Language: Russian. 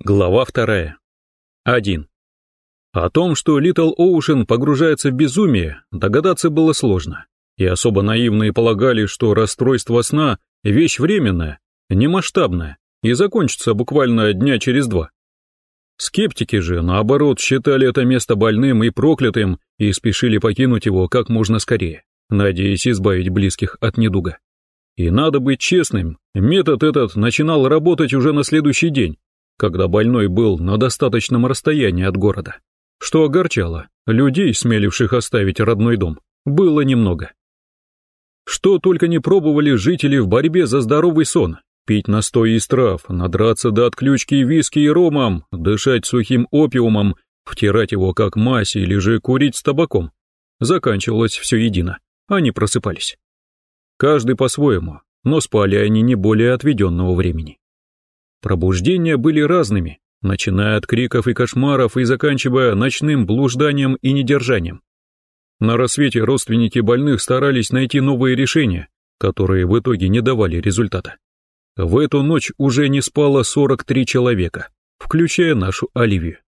Глава вторая. 1. О том, что Литл Оушен погружается в безумие, догадаться было сложно, и особо наивные полагали, что расстройство сна – вещь временная, немасштабная, и закончится буквально дня через два. Скептики же, наоборот, считали это место больным и проклятым и спешили покинуть его как можно скорее, надеясь избавить близких от недуга. И надо быть честным, метод этот начинал работать уже на следующий день, когда больной был на достаточном расстоянии от города. Что огорчало, людей, смеливших оставить родной дом, было немного. Что только не пробовали жители в борьбе за здоровый сон, пить настой из трав, надраться до отключки виски и ромом, дышать сухим опиумом, втирать его как мазь или же курить с табаком. Заканчивалось все едино, они просыпались. Каждый по-своему, но спали они не более отведенного времени. Пробуждения были разными, начиная от криков и кошмаров и заканчивая ночным блужданием и недержанием. На рассвете родственники больных старались найти новые решения, которые в итоге не давали результата. В эту ночь уже не спало 43 человека, включая нашу Оливию.